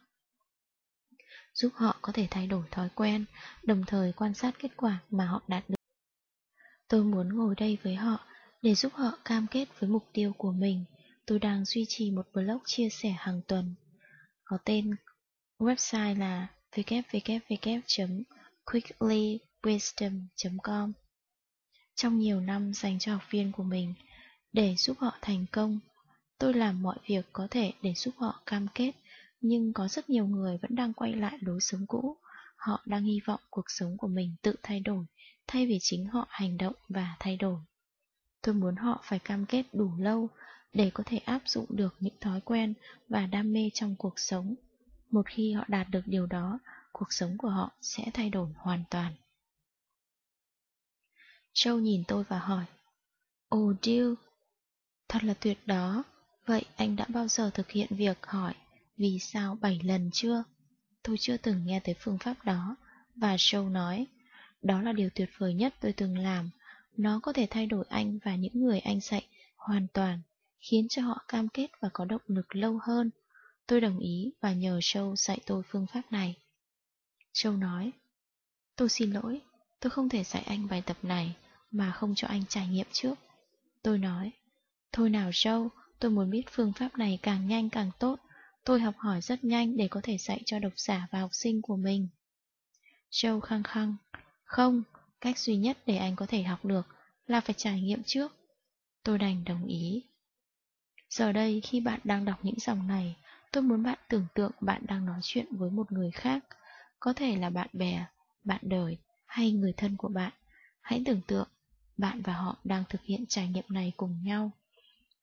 Giúp họ có thể thay đổi thói quen, đồng thời quan sát kết quả mà họ đạt được. Tôi muốn ngồi đây với họ để giúp họ cam kết với mục tiêu của mình. Tôi đang duy trì một blog chia sẻ hàng tuần. Có tên website là www.quicklywisdom.com Trong nhiều năm dành cho học viên của mình, để giúp họ thành công, tôi làm mọi việc có thể để giúp họ cam kết, nhưng có rất nhiều người vẫn đang quay lại lối sống cũ. Họ đang hy vọng cuộc sống của mình tự thay đổi, thay vì chính họ hành động và thay đổi. Tôi muốn họ phải cam kết đủ lâu để có thể áp dụng được những thói quen và đam mê trong cuộc sống. Một khi họ đạt được điều đó, cuộc sống của họ sẽ thay đổi hoàn toàn. Châu nhìn tôi và hỏi, Ồ oh, Dill, thật là tuyệt đó. Vậy anh đã bao giờ thực hiện việc hỏi vì sao bảy lần chưa? Tôi chưa từng nghe tới phương pháp đó, và Châu nói, đó là điều tuyệt vời nhất tôi từng làm. Nó có thể thay đổi anh và những người anh dạy hoàn toàn, khiến cho họ cam kết và có động lực lâu hơn. Tôi đồng ý và nhờ Châu dạy tôi phương pháp này. Châu nói, tôi xin lỗi, tôi không thể dạy anh bài tập này mà không cho anh trải nghiệm trước. Tôi nói, thôi nào Châu, tôi muốn biết phương pháp này càng nhanh càng tốt. Tôi học hỏi rất nhanh để có thể dạy cho độc giả và học sinh của mình. Châu khăng khăng, không, cách duy nhất để anh có thể học được là phải trải nghiệm trước. Tôi đành đồng ý. Giờ đây khi bạn đang đọc những dòng này, tôi muốn bạn tưởng tượng bạn đang nói chuyện với một người khác, có thể là bạn bè, bạn đời hay người thân của bạn. Hãy tưởng tượng bạn và họ đang thực hiện trải nghiệm này cùng nhau.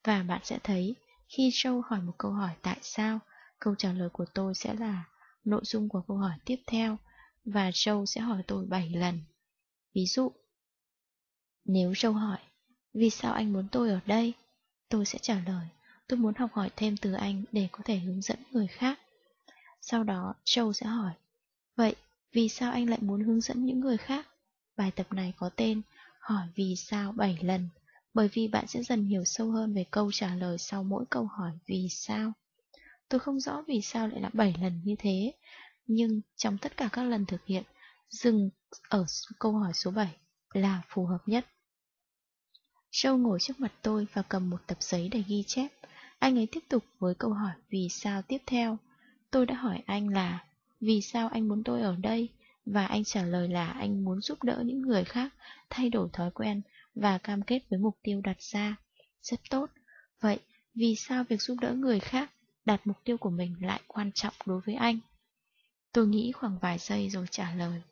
Và bạn sẽ thấy, khi châu hỏi một câu hỏi tại sao, câu trả lời của tôi sẽ là nội dung của câu hỏi tiếp theo, và Joe sẽ hỏi tôi 7 lần. Ví dụ, nếu Joe hỏi, vì sao anh muốn tôi ở đây? Tôi sẽ trả lời, tôi muốn học hỏi thêm từ anh để có thể hướng dẫn người khác. Sau đó, Joe sẽ hỏi, vậy vì sao anh lại muốn hướng dẫn những người khác? Bài tập này có tên Hỏi vì sao 7 lần, bởi vì bạn sẽ dần hiểu sâu hơn về câu trả lời sau mỗi câu hỏi vì sao. Tôi không rõ vì sao lại là 7 lần như thế, nhưng trong tất cả các lần thực hiện, dừng ở câu hỏi số 7 là phù hợp nhất. Châu ngồi trước mặt tôi và cầm một tập giấy để ghi chép. Anh ấy tiếp tục với câu hỏi vì sao tiếp theo. Tôi đã hỏi anh là vì sao anh muốn tôi ở đây? Và anh trả lời là anh muốn giúp đỡ những người khác thay đổi thói quen và cam kết với mục tiêu đặt ra. Rất tốt. Vậy, vì sao việc giúp đỡ người khác đạt mục tiêu của mình lại quan trọng đối với anh? Tôi nghĩ khoảng vài giây rồi trả lời.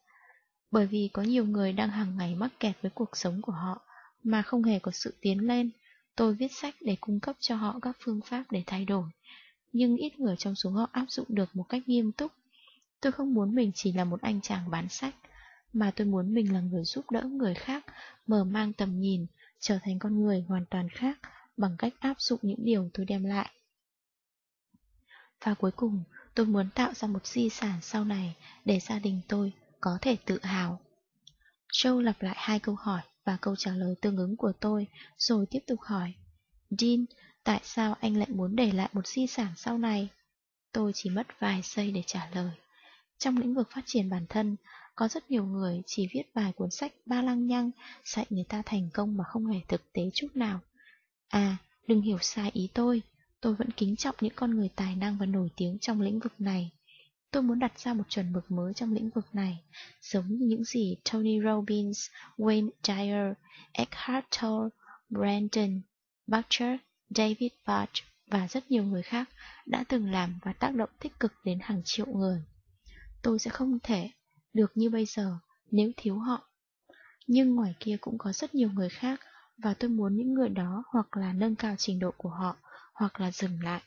Bởi vì có nhiều người đang hàng ngày mắc kẹt với cuộc sống của họ mà không hề có sự tiến lên. Tôi viết sách để cung cấp cho họ các phương pháp để thay đổi. Nhưng ít người trong số họ áp dụng được một cách nghiêm túc. Tôi không muốn mình chỉ là một anh chàng bán sách, mà tôi muốn mình là người giúp đỡ người khác, mở mang tầm nhìn, trở thành con người hoàn toàn khác bằng cách áp dụng những điều tôi đem lại. Và cuối cùng, tôi muốn tạo ra một di sản sau này để gia đình tôi có thể tự hào. Châu lặp lại hai câu hỏi và câu trả lời tương ứng của tôi, rồi tiếp tục hỏi. Dean, tại sao anh lại muốn để lại một di sản sau này? Tôi chỉ mất vài giây để trả lời. Trong lĩnh vực phát triển bản thân, có rất nhiều người chỉ viết vài cuốn sách ba lăng nhăng, dạy người ta thành công mà không hề thực tế chút nào. À, đừng hiểu sai ý tôi, tôi vẫn kính trọng những con người tài năng và nổi tiếng trong lĩnh vực này. Tôi muốn đặt ra một chuẩn mực mới trong lĩnh vực này, giống như những gì Tony Robbins, Wayne Dyer, Eckhart Tolle, Brandon, Butcher, David Bach và rất nhiều người khác đã từng làm và tác động tích cực đến hàng triệu người. Tôi sẽ không thể được như bây giờ nếu thiếu họ. Nhưng ngoài kia cũng có rất nhiều người khác và tôi muốn những người đó hoặc là nâng cao trình độ của họ hoặc là dừng lại.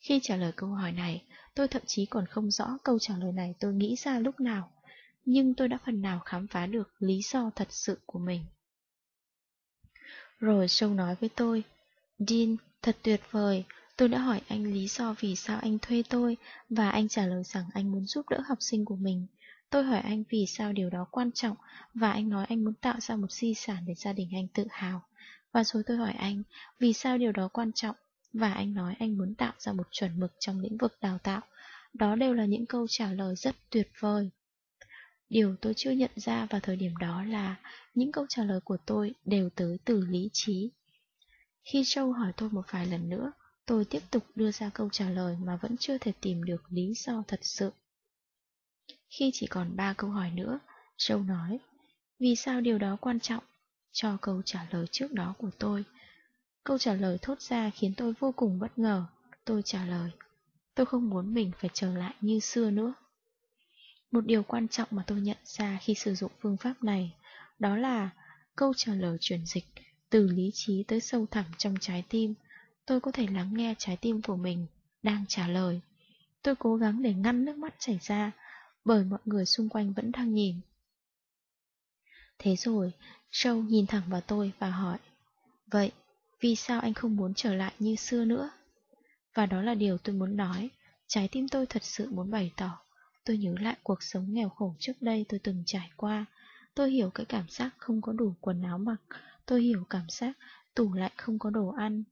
Khi trả lời câu hỏi này, tôi thậm chí còn không rõ câu trả lời này tôi nghĩ ra lúc nào, nhưng tôi đã phần nào khám phá được lý do thật sự của mình. Rồi Sâu nói với tôi, Dean, thật tuyệt vời, tôi đã hỏi anh lý do vì sao anh thuê tôi, và anh trả lời rằng anh muốn giúp đỡ học sinh của mình. Tôi hỏi anh vì sao điều đó quan trọng, và anh nói anh muốn tạo ra một di sản để gia đình anh tự hào. Và rồi tôi hỏi anh vì sao điều đó quan trọng, và anh nói anh muốn tạo ra một chuẩn mực trong lĩnh vực đào tạo. Đó đều là những câu trả lời rất tuyệt vời. Điều tôi chưa nhận ra vào thời điểm đó là những câu trả lời của tôi đều tới từ lý trí. Khi Châu hỏi tôi một vài lần nữa, tôi tiếp tục đưa ra câu trả lời mà vẫn chưa thể tìm được lý do thật sự. Khi chỉ còn ba câu hỏi nữa, Châu nói, vì sao điều đó quan trọng? Cho câu trả lời trước đó của tôi. Câu trả lời thốt ra khiến tôi vô cùng bất ngờ. Tôi trả lời, tôi không muốn mình phải trở lại như xưa nữa. Một điều quan trọng mà tôi nhận ra khi sử dụng phương pháp này, đó là câu trả lời chuyển dịch từ lý trí tới sâu thẳm trong trái tim. Tôi có thể lắng nghe trái tim của mình đang trả lời. Tôi cố gắng để ngăn nước mắt chảy ra, bởi mọi người xung quanh vẫn đang nhìn. Thế rồi, Châu nhìn thẳng vào tôi và hỏi, Vậy, vì sao anh không muốn trở lại như xưa nữa? Và đó là điều tôi muốn nói, trái tim tôi thật sự muốn bày tỏ. Tôi nhớ lại cuộc sống nghèo khổ trước đây tôi từng trải qua. Tôi hiểu cái cảm giác không có đủ quần áo mặc. Tôi hiểu cảm giác tủ lạnh không có đồ ăn.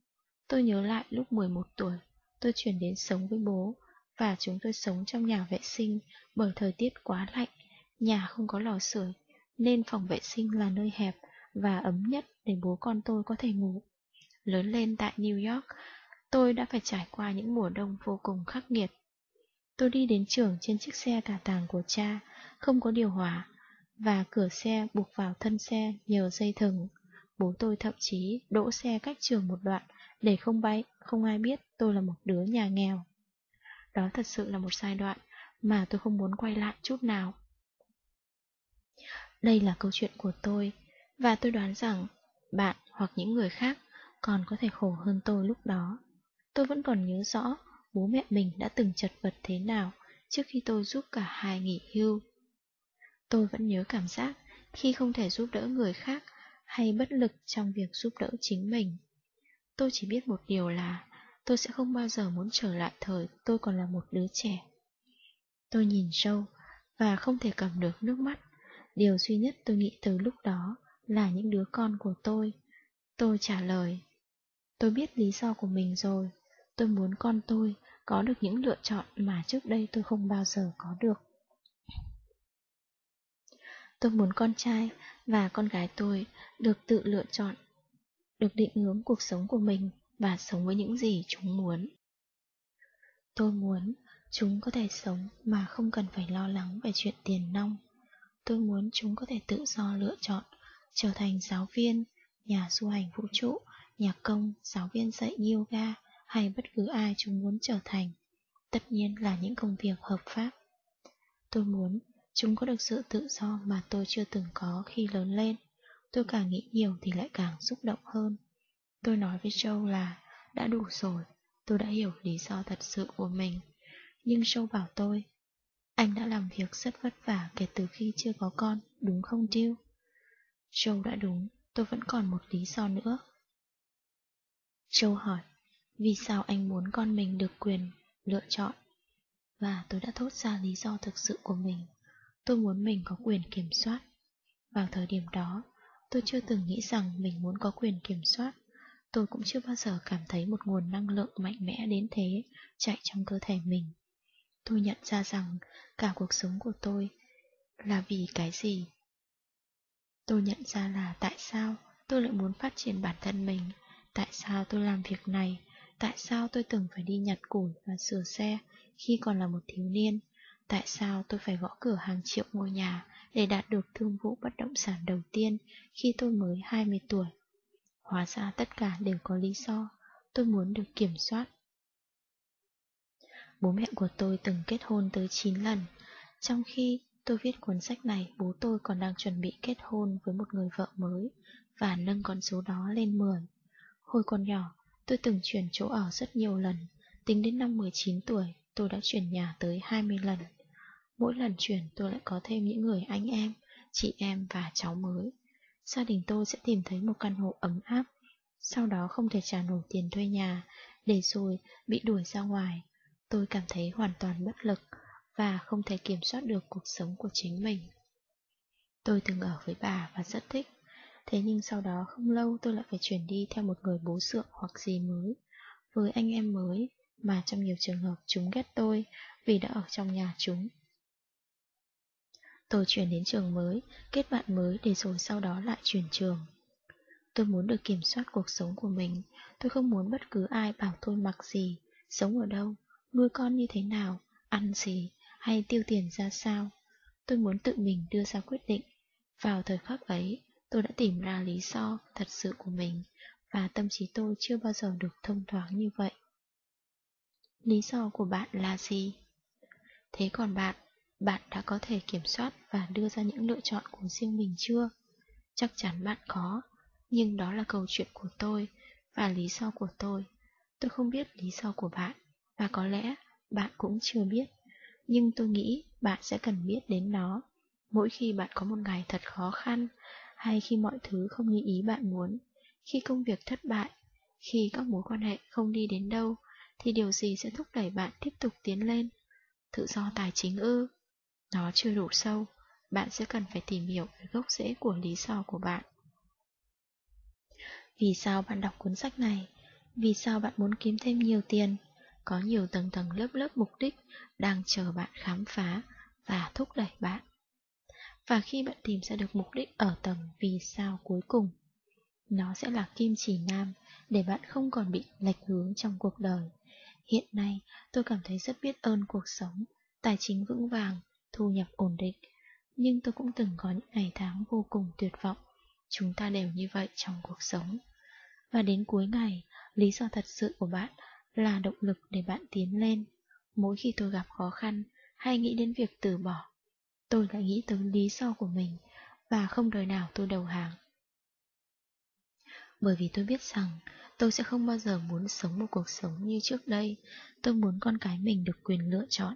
Tôi nhớ lại lúc 11 tuổi, tôi chuyển đến sống với bố, và chúng tôi sống trong nhà vệ sinh bởi thời tiết quá lạnh, nhà không có lò sưởi, nên phòng vệ sinh là nơi hẹp và ấm nhất để bố con tôi có thể ngủ. Lớn lên tại New York, tôi đã phải trải qua những mùa đông vô cùng khắc nghiệt. Tôi đi đến trường trên chiếc xe cả tàng của cha, không có điều hòa, và cửa xe buộc vào thân xe nhờ dây thừng. Bố tôi thậm chí đỗ xe cách trường một đoạn để không bay, không ai biết tôi là một đứa nhà nghèo. Đó thật sự là một giai đoạn mà tôi không muốn quay lại chút nào. Đây là câu chuyện của tôi, và tôi đoán rằng bạn hoặc những người khác còn có thể khổ hơn tôi lúc đó. Tôi vẫn còn nhớ rõ bố mẹ mình đã từng chật vật thế nào trước khi tôi giúp cả hai nghỉ hưu. Tôi vẫn nhớ cảm giác khi không thể giúp đỡ người khác hay bất lực trong việc giúp đỡ chính mình. Tôi chỉ biết một điều là tôi sẽ không bao giờ muốn trở lại thời tôi còn là một đứa trẻ. Tôi nhìn sâu và không thể cầm được nước mắt. Điều duy nhất tôi nghĩ từ lúc đó là những đứa con của tôi. Tôi trả lời, tôi biết lý do của mình rồi, tôi muốn con tôi có được những lựa chọn mà trước đây tôi không bao giờ có được. Tôi muốn con trai và con gái tôi được tự lựa chọn, được định hướng cuộc sống của mình và sống với những gì chúng muốn. Tôi muốn chúng có thể sống mà không cần phải lo lắng về chuyện tiền nong. Tôi muốn chúng có thể tự do lựa chọn trở thành giáo viên, nhà du hành vũ trụ, nhạc công, giáo viên dạy yoga hay bất cứ ai chúng muốn trở thành. Tất nhiên là những công việc hợp pháp. Tôi muốn chúng có được sự tự do mà tôi chưa từng có khi lớn lên. Tôi càng nghĩ nhiều thì lại càng xúc động hơn. Tôi nói với Châu là đã đủ rồi, tôi đã hiểu lý do thật sự của mình. Nhưng Châu bảo tôi, anh đã làm việc rất vất vả kể từ khi chưa có con, đúng không Jill? Châu đã đúng, tôi vẫn còn một lý do nữa. Châu hỏi, vì sao anh muốn con mình được quyền lựa chọn? Và tôi đã thốt ra lý do thực sự của mình. Tôi muốn mình có quyền kiểm soát. Vào thời điểm đó, tôi chưa từng nghĩ rằng mình muốn có quyền kiểm soát. Tôi cũng chưa bao giờ cảm thấy một nguồn năng lượng mạnh mẽ đến thế chạy trong cơ thể mình. Tôi nhận ra rằng cả cuộc sống của tôi là vì cái gì Tôi nhận ra là tại sao tôi lại muốn phát triển bản thân mình, tại sao tôi làm việc này, tại sao tôi từng phải đi nhặt củi và sửa xe khi còn là một thiếu niên, tại sao tôi phải gõ cửa hàng triệu ngôi nhà để đạt được thương vụ bất động sản đầu tiên khi tôi mới 20 tuổi. Hóa ra tất cả đều có lý do, tôi muốn được kiểm soát. Bố mẹ của tôi từng kết hôn tới 9 lần, trong khi Tôi viết cuốn sách này, bố tôi còn đang chuẩn bị kết hôn với một người vợ mới và nâng con số đó lên 10. Hồi còn nhỏ, tôi từng chuyển chỗ ở rất nhiều lần, tính đến năm 19 tuổi, tôi đã chuyển nhà tới 20 lần. Mỗi lần chuyển tôi lại có thêm những người anh em, chị em và cháu mới. Gia đình tôi sẽ tìm thấy một căn hộ ấm áp, sau đó không thể trả nổi tiền thuê nhà, để rồi bị đuổi ra ngoài. Tôi cảm thấy hoàn toàn bất lực, và không thể kiểm soát được cuộc sống của chính mình. Tôi từng ở với bà và rất thích, thế nhưng sau đó không lâu tôi lại phải chuyển đi theo một người bố sượng hoặc gì mới, với anh em mới mà trong nhiều trường hợp chúng ghét tôi vì đã ở trong nhà chúng. Tôi chuyển đến trường mới, kết bạn mới để rồi sau đó lại chuyển trường. Tôi muốn được kiểm soát cuộc sống của mình, tôi không muốn bất cứ ai bảo tôi mặc gì, sống ở đâu, nuôi con như thế nào, ăn gì, hay tiêu tiền ra sao. Tôi muốn tự mình đưa ra quyết định. Vào thời khắc ấy, tôi đã tìm ra lý do thật sự của mình, và tâm trí tôi chưa bao giờ được thông thoáng như vậy. Lý do của bạn là gì? Thế còn bạn, bạn đã có thể kiểm soát và đưa ra những lựa chọn của riêng mình chưa? Chắc chắn bạn có, nhưng đó là câu chuyện của tôi và lý do của tôi. Tôi không biết lý do của bạn, và có lẽ bạn cũng chưa biết nhưng tôi nghĩ bạn sẽ cần biết đến nó. Mỗi khi bạn có một ngày thật khó khăn, hay khi mọi thứ không như ý bạn muốn, khi công việc thất bại, khi các mối quan hệ không đi đến đâu, thì điều gì sẽ thúc đẩy bạn tiếp tục tiến lên? Tự do tài chính ư? Nó chưa đủ sâu, bạn sẽ cần phải tìm hiểu về gốc rễ của lý do của bạn. Vì sao bạn đọc cuốn sách này? Vì sao bạn muốn kiếm thêm nhiều tiền? Có nhiều tầng tầng lớp lớp mục đích đang chờ bạn khám phá và thúc đẩy bạn. Và khi bạn tìm ra được mục đích ở tầng vì sao cuối cùng, nó sẽ là kim chỉ nam để bạn không còn bị lệch hướng trong cuộc đời. Hiện nay, tôi cảm thấy rất biết ơn cuộc sống, tài chính vững vàng, thu nhập ổn định. Nhưng tôi cũng từng có những ngày tháng vô cùng tuyệt vọng. Chúng ta đều như vậy trong cuộc sống. Và đến cuối ngày, lý do thật sự của bạn là động lực để bạn tiến lên. Mỗi khi tôi gặp khó khăn hay nghĩ đến việc từ bỏ, tôi lại nghĩ tới lý do của mình và không đời nào tôi đầu hàng. Bởi vì tôi biết rằng tôi sẽ không bao giờ muốn sống một cuộc sống như trước đây. Tôi muốn con cái mình được quyền lựa chọn.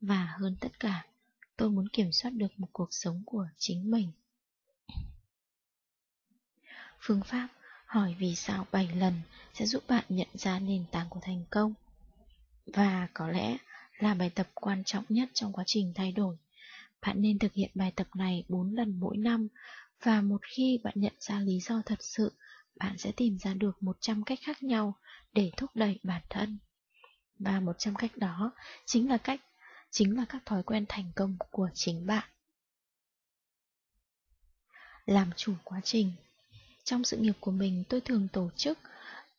Và hơn tất cả, tôi muốn kiểm soát được một cuộc sống của chính mình. Phương pháp hỏi vì sao 7 lần sẽ giúp bạn nhận ra nền tảng của thành công. Và có lẽ là bài tập quan trọng nhất trong quá trình thay đổi. Bạn nên thực hiện bài tập này 4 lần mỗi năm và một khi bạn nhận ra lý do thật sự, bạn sẽ tìm ra được 100 cách khác nhau để thúc đẩy bản thân. Và 100 cách đó chính là cách chính là các thói quen thành công của chính bạn. Làm chủ quá trình Trong sự nghiệp của mình tôi thường tổ chức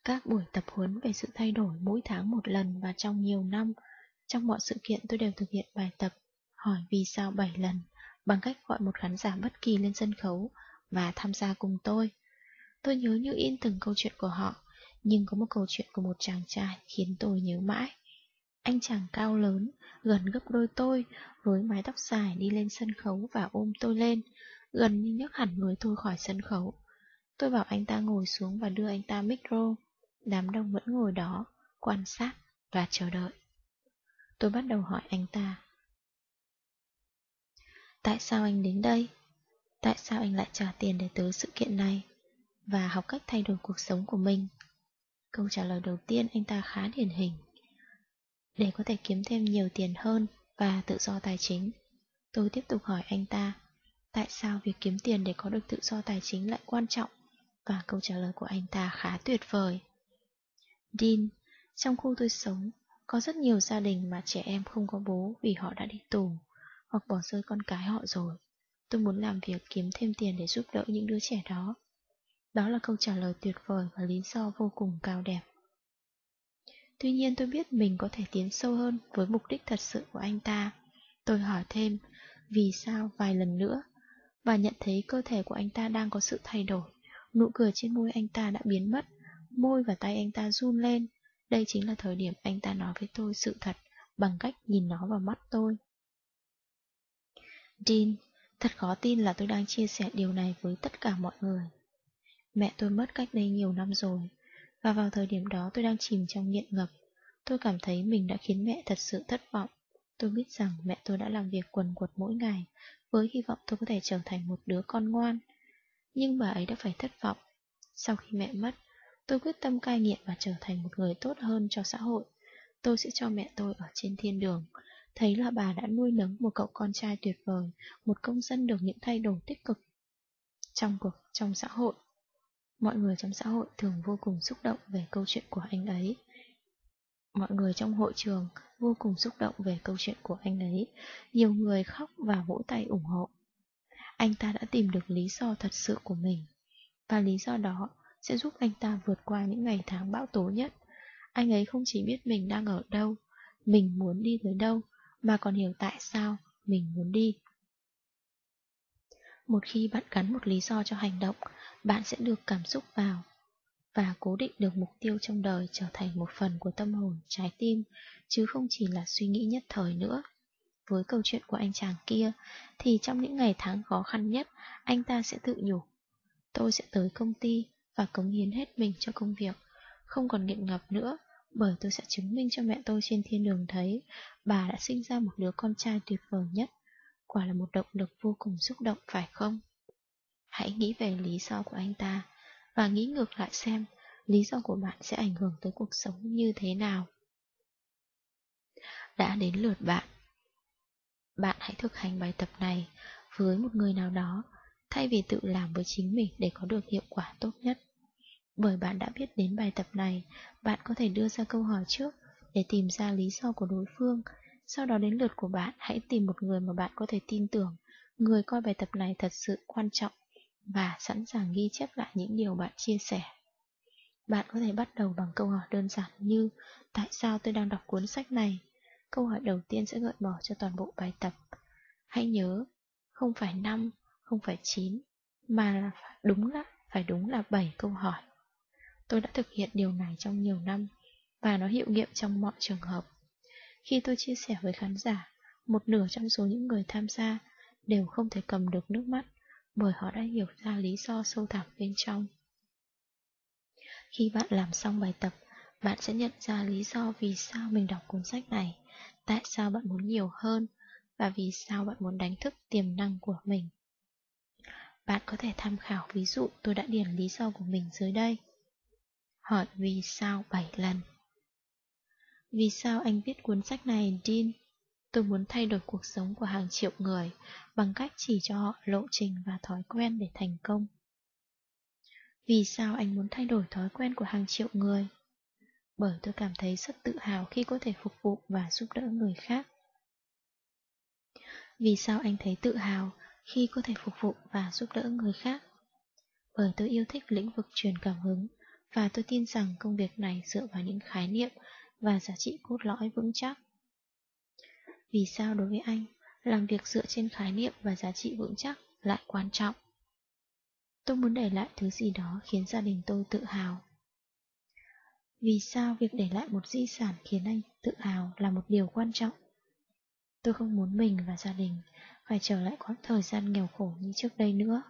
các buổi tập huấn về sự thay đổi mỗi tháng một lần và trong nhiều năm. Trong mọi sự kiện tôi đều thực hiện bài tập hỏi vì sao 7 lần bằng cách gọi một khán giả bất kỳ lên sân khấu và tham gia cùng tôi. Tôi nhớ như in từng câu chuyện của họ, nhưng có một câu chuyện của một chàng trai khiến tôi nhớ mãi. Anh chàng cao lớn, gần gấp đôi tôi, với mái tóc dài đi lên sân khấu và ôm tôi lên, gần như nhấc hẳn người tôi khỏi sân khấu. Tôi bảo anh ta ngồi xuống và đưa anh ta micro. Đám đông vẫn ngồi đó, quan sát và chờ đợi. Tôi bắt đầu hỏi anh ta. Tại sao anh đến đây? Tại sao anh lại trả tiền để tới sự kiện này? Và học cách thay đổi cuộc sống của mình? Câu trả lời đầu tiên anh ta khá điển hình. Để có thể kiếm thêm nhiều tiền hơn và tự do tài chính. Tôi tiếp tục hỏi anh ta, tại sao việc kiếm tiền để có được tự do tài chính lại quan trọng? Và câu trả lời của anh ta khá tuyệt vời. Dean, trong khu tôi sống, có rất nhiều gia đình mà trẻ em không có bố vì họ đã đi tù, hoặc bỏ rơi con cái họ rồi. Tôi muốn làm việc kiếm thêm tiền để giúp đỡ những đứa trẻ đó. Đó là câu trả lời tuyệt vời và lý do vô cùng cao đẹp. Tuy nhiên tôi biết mình có thể tiến sâu hơn với mục đích thật sự của anh ta. Tôi hỏi thêm, vì sao vài lần nữa, và nhận thấy cơ thể của anh ta đang có sự thay đổi. Nụ cười trên môi anh ta đã biến mất, môi và tay anh ta run lên. Đây chính là thời điểm anh ta nói với tôi sự thật bằng cách nhìn nó vào mắt tôi. Dean, thật khó tin là tôi đang chia sẻ điều này với tất cả mọi người. Mẹ tôi mất cách đây nhiều năm rồi, và vào thời điểm đó tôi đang chìm trong nghiện ngập. Tôi cảm thấy mình đã khiến mẹ thật sự thất vọng. Tôi biết rằng mẹ tôi đã làm việc quần quật mỗi ngày, với hy vọng tôi có thể trở thành một đứa con ngoan. Nhưng bà ấy đã phải thất vọng. Sau khi mẹ mất, tôi quyết tâm cai nghiện và trở thành một người tốt hơn cho xã hội. Tôi sẽ cho mẹ tôi ở trên thiên đường. Thấy là bà đã nuôi nấng một cậu con trai tuyệt vời, một công dân được những thay đổi tích cực trong cuộc, trong xã hội. Mọi người trong xã hội thường vô cùng xúc động về câu chuyện của anh ấy. Mọi người trong hội trường vô cùng xúc động về câu chuyện của anh ấy. Nhiều người khóc và vỗ tay ủng hộ. Anh ta đã tìm được lý do thật sự của mình. Và lý do đó sẽ giúp anh ta vượt qua những ngày tháng bão tố nhất. Anh ấy không chỉ biết mình đang ở đâu, mình muốn đi tới đâu, mà còn hiểu tại sao mình muốn đi. Một khi bạn gắn một lý do cho hành động, bạn sẽ được cảm xúc vào và cố định được mục tiêu trong đời trở thành một phần của tâm hồn, trái tim, chứ không chỉ là suy nghĩ nhất thời nữa. Với câu chuyện của anh chàng kia, thì trong những ngày tháng khó khăn nhất, anh ta sẽ tự nhủ. Tôi sẽ tới công ty và cống hiến hết mình cho công việc, không còn nghiện ngập nữa, bởi tôi sẽ chứng minh cho mẹ tôi trên thiên đường thấy, bà đã sinh ra một đứa con trai tuyệt vời nhất. Quả là một động lực vô cùng xúc động, phải không? Hãy nghĩ về lý do của anh ta, và nghĩ ngược lại xem, lý do của bạn sẽ ảnh hưởng tới cuộc sống như thế nào. Đã đến lượt bạn. Bạn hãy thực hành bài tập này với một người nào đó, thay vì tự làm với chính mình để có được hiệu quả tốt nhất. Bởi bạn đã biết đến bài tập này, bạn có thể đưa ra câu hỏi trước để tìm ra lý do của đối phương. Sau đó đến lượt của bạn, hãy tìm một người mà bạn có thể tin tưởng, người coi bài tập này thật sự quan trọng và sẵn sàng ghi chép lại những điều bạn chia sẻ. Bạn có thể bắt đầu bằng câu hỏi đơn giản như Tại sao tôi đang đọc cuốn sách này? Câu hỏi đầu tiên sẽ gợi mở cho toàn bộ bài tập. Hãy nhớ, không phải 5, không phải 9, mà là đúng là phải đúng là 7 câu hỏi. Tôi đã thực hiện điều này trong nhiều năm và nó hiệu nghiệm trong mọi trường hợp. Khi tôi chia sẻ với khán giả, một nửa trong số những người tham gia đều không thể cầm được nước mắt bởi họ đã hiểu ra lý do sâu thẳm bên trong. Khi bạn làm xong bài tập, bạn sẽ nhận ra lý do vì sao mình đọc cuốn sách này, tại sao bạn muốn nhiều hơn và vì sao bạn muốn đánh thức tiềm năng của mình. Bạn có thể tham khảo ví dụ tôi đã điền lý do của mình dưới đây. Hỏi vì sao 7 lần. Vì sao anh viết cuốn sách này, Dean? Tôi muốn thay đổi cuộc sống của hàng triệu người bằng cách chỉ cho họ lộ trình và thói quen để thành công. Vì sao anh muốn thay đổi thói quen của hàng triệu người? Bởi tôi cảm thấy rất tự hào khi có thể phục vụ và giúp đỡ người khác. Vì sao anh thấy tự hào khi có thể phục vụ và giúp đỡ người khác? Bởi tôi yêu thích lĩnh vực truyền cảm hứng và tôi tin rằng công việc này dựa vào những khái niệm và giá trị cốt lõi vững chắc. Vì sao đối với anh, làm việc dựa trên khái niệm và giá trị vững chắc lại quan trọng? Tôi muốn để lại thứ gì đó khiến gia đình tôi tự hào. Vì sao việc để lại một di sản khiến anh tự hào là một điều quan trọng? Tôi không muốn mình và gia đình phải trở lại quãng thời gian nghèo khổ như trước đây nữa.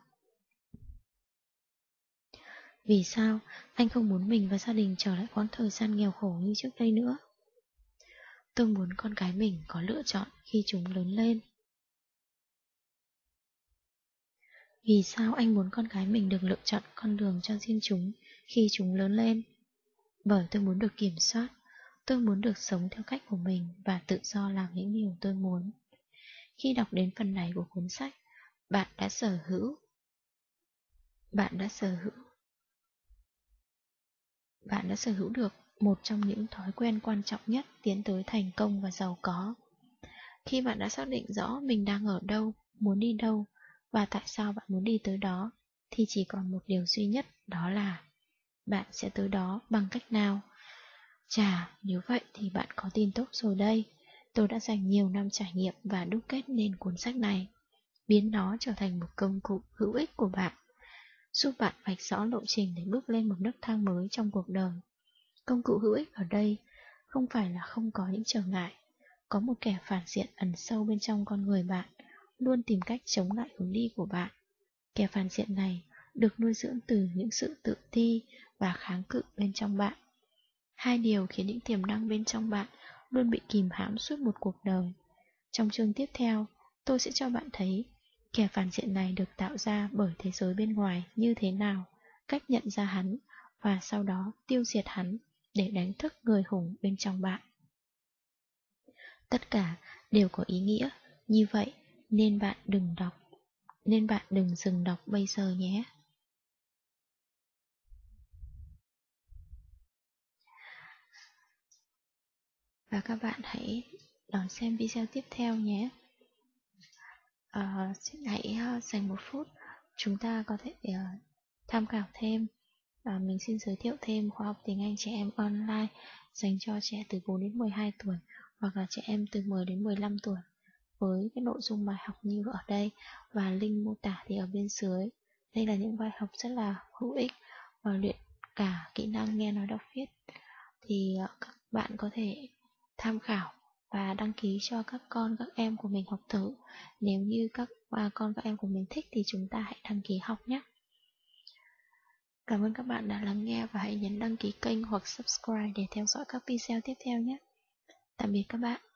Vì sao anh không muốn mình và gia đình trở lại quãng thời gian nghèo khổ như trước đây nữa? Tôi muốn con cái mình có lựa chọn khi chúng lớn lên. Vì sao anh muốn con cái mình được lựa chọn con đường cho riêng chúng khi chúng lớn lên? Bởi tôi muốn được kiểm soát, tôi muốn được sống theo cách của mình và tự do làm những điều tôi muốn. Khi đọc đến phần này của cuốn sách, bạn đã sở hữu. Bạn đã sở hữu. Bạn đã sở hữu được một trong những thói quen quan trọng nhất tiến tới thành công và giàu có. Khi bạn đã xác định rõ mình đang ở đâu, muốn đi đâu và tại sao bạn muốn đi tới đó, thì chỉ còn một điều duy nhất đó là bạn sẽ tới đó bằng cách nào. Chà, nếu vậy thì bạn có tin tốt rồi đây. Tôi đã dành nhiều năm trải nghiệm và đúc kết nên cuốn sách này, biến nó trở thành một công cụ hữu ích của bạn, giúp bạn vạch rõ lộ trình để bước lên một nấc thang mới trong cuộc đời. Công cụ hữu ích ở đây không phải là không có những trở ngại, có một kẻ phản diện ẩn sâu bên trong con người bạn, luôn tìm cách chống lại hướng đi của bạn. Kẻ phản diện này được nuôi dưỡng từ những sự tự ti và kháng cự bên trong bạn. Hai điều khiến những tiềm năng bên trong bạn luôn bị kìm hãm suốt một cuộc đời. Trong chương tiếp theo, tôi sẽ cho bạn thấy kẻ phản diện này được tạo ra bởi thế giới bên ngoài như thế nào, cách nhận ra hắn và sau đó tiêu diệt hắn để đánh thức người hùng bên trong bạn. Tất cả đều có ý nghĩa, như vậy nên bạn đừng đọc, nên bạn đừng dừng đọc bây giờ nhé. Và các bạn hãy đón xem video tiếp theo nhé. À, xin hãy ờ, dành một phút chúng ta có thể uh, tham khảo thêm và mình xin giới thiệu thêm khóa học tiếng Anh trẻ em online dành cho trẻ từ 4 đến 12 tuổi hoặc là trẻ em từ 10 đến 15 tuổi với cái nội dung bài học như ở đây và link mô tả thì ở bên dưới. Đây là những bài học rất là hữu ích và luyện cả kỹ năng nghe nói đọc viết thì các bạn có thể tham khảo và đăng ký cho các con, các em của mình học thử. Nếu như các bà con, các em của mình thích thì chúng ta hãy đăng ký học nhé. Cảm ơn các bạn đã lắng nghe và hãy nhấn đăng ký kênh hoặc subscribe để theo dõi các video tiếp theo nhé. Tạm biệt các bạn.